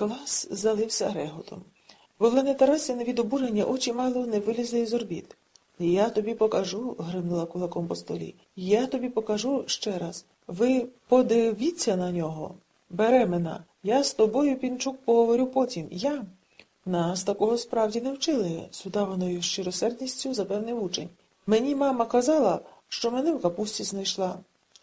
Клас залився реготом. В Олени Тарасіни від обурення очі мало не вилізли із орбіт. Я тобі покажу, гримнула кулаком по столі. Я тобі покажу ще раз. Ви подивіться на нього. Беремена, я з тобою, пінчук, поговорю потім. Я. Нас такого справді не вчили, з щиросердністю запевнив учень. Мені мама казала, що мене в капусті знайшла,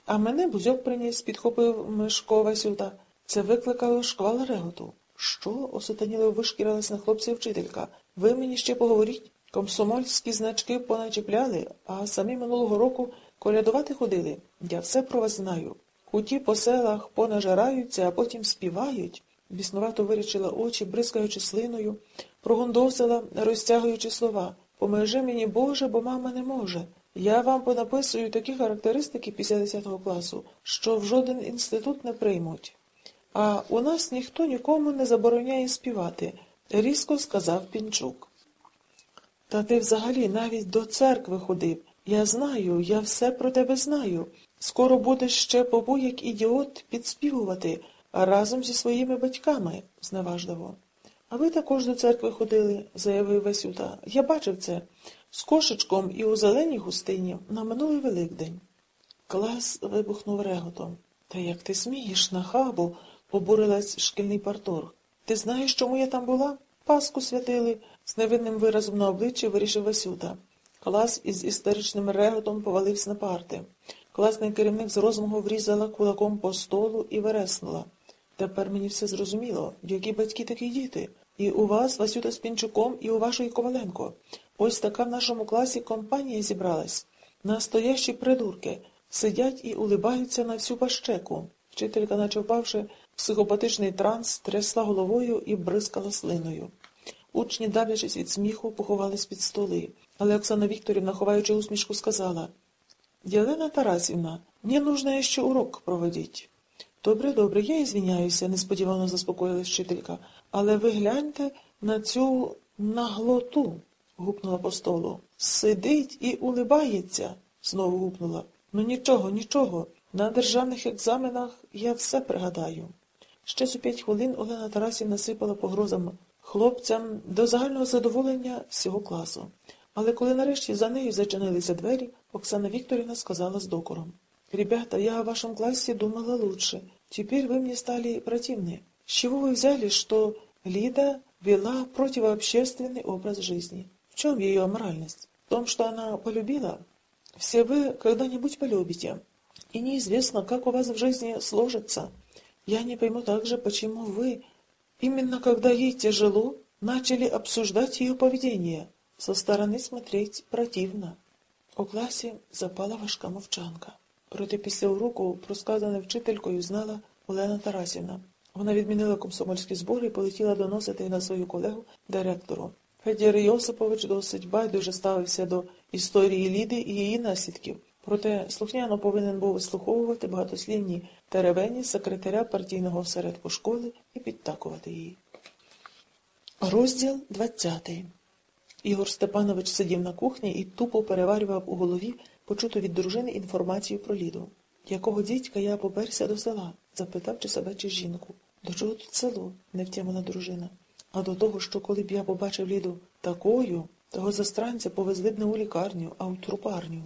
а мене бузьок приніс, підхопив Мишко Васюта. Це викликало шквал реготу. Що? осутаніло вишкірилась на хлопця вчителька. Ви мені ще поговоріть? Комсомольські значки поначіпляли, а самі минулого року колядувати ходили. Я все про вас знаю. Куті по селах понажираються, а потім співають. Біснувато вирічила очі, бризкаючи слиною, прогондовсила, розтягуючи слова. Помежи мені, Боже, бо мама не може. Я вам понаписую такі характеристики після 10 класу, що в жоден інститут не приймуть. А у нас ніхто нікому не забороняє співати, різко сказав Пінчук. Та ти взагалі навіть до церкви ходив. Я знаю, я все про тебе знаю. Скоро будеш ще побу, як ідіот, підспівувати разом зі своїми батьками, зневажливо. А ви також до церкви ходили, заявив Васюта. Я бачив це з кошечком і у зеленій густині на минулий Великдень. Клас вибухнув реготом. Та як ти смієш, нахабу, обурилась шкільний парторг. Ти знаєш, чому я там була? Паску святили, з невинним виразом на обличчі вирішив Васюта. Клас із істеричним реготом повалився на парти. Класний керівник з розмогу врізала кулаком по столу і вереснула. Тепер мені все зрозуміло, які батьки такі діти. І у вас, Васюта з Пінчуком, і у вашої Коваленко. Ось така в нашому класі компанія зібралась. Настоящі придурки. Сидять і улибаються на всю пащеку. Вчителька, наче впавши психопатичний транс, трясла головою і бризкала слиною. Учні, давлячись від сміху, поховались під столи. Але Оксана Вікторівна, ховаючи усмішку, сказала Єлена Тарасівна, мені нужно ще урок проводить. Добре, добре, я ізвиняюся, несподівано заспокоїлась вчителька. Але ви гляньте на цю наглоту, гупнула по столу. Сидить і улибається, знову гупнула. Ну нічого, нічого. На державних екзаменах я все пригадаю. Ще за п'ять хвилин Олена Тарасівна сипала погрозами хлопцям до загального задоволення всього класу. Але коли нарешті за нею зачинилися двері, Оксана Вікторівна сказала з докором. «Ребята, я о вашем классе думала лучше. Теперь вы мне стали противны. С чего вы взяли, что Лида вела противообщественный образ жизни? В чем ее аморальность? В том, что она полюбила? Все вы когда-нибудь полюбите. И неизвестно, как у вас в жизни сложится. Я не пойму также, почему вы, именно когда ей тяжело, начали обсуждать ее поведение. Со стороны смотреть противно. У класі запала важка мовчанка. Проте після уроку, просказане вчителькою, знала Олена Тарасівна. Вона відмінила комсомольські збори і полетіла доносити на свою колегу директору. Федір Йосипович досить байдуже ставився до історії Ліди і її наслідків. Проте слухняно повинен був вислуховувати багатослівні теревені секретаря партійного осередку школи і підтакувати її. Розділ двадцятий. Ігор Степанович сидів на кухні і тупо переварював у голові почуту від дружини інформацію про Ліду. Якого дідька я поперся до села? запитав чи себе, чи жінку. До чого тут село? не втямила дружина. А до того, що коли б я побачив Ліду такою, того застранця повезли б не у лікарню, а у трупарню.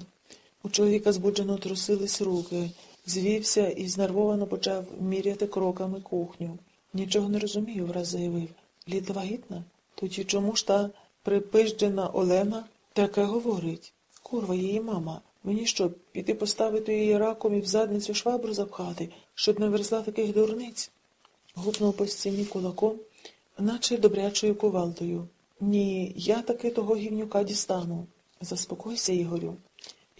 У чоловіка збуджено трусились руки, звівся і знервовано почав міряти кроками кухню. Нічого не розумію, враз заявив. Ліда вагітна? Тоді чому ж та припижджена Олена таке говорить? Курва її мама. Мені що, піти поставити її раком і в задницю швабру запхати, щоб не верзла таких дурниць? Гупнув по стіні кулаком, наче добрячою кувалдою. Ні, я таки того гівнюка дістану. Заспокойся, Ігорю.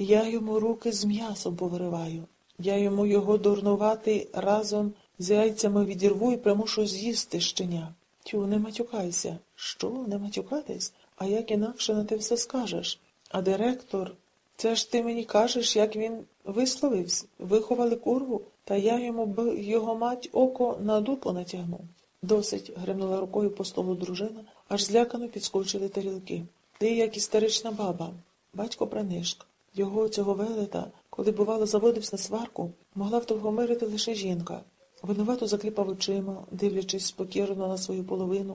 Я йому руки з м'ясом повириваю. Я йому його дурнувати разом з яйцями відірву і примушу з'їсти щеня. Тю, не матюкайся. Що, не матюкатись? А як інакше на те все скажеш? А директор, це ж ти мені кажеш, як він висловився, виховали курву, та я йому б його мать око на дупу натягну. Досить, гримнула рукою по столу дружина, аж злякано підскочили тарілки. Ти, як істерична баба, батько Пранишк. Його цього велета, коли, бувало, заводився на сварку, могла втовгомирити лише жінка. Винувато закліпав очима, дивлячись покірно на свою половину,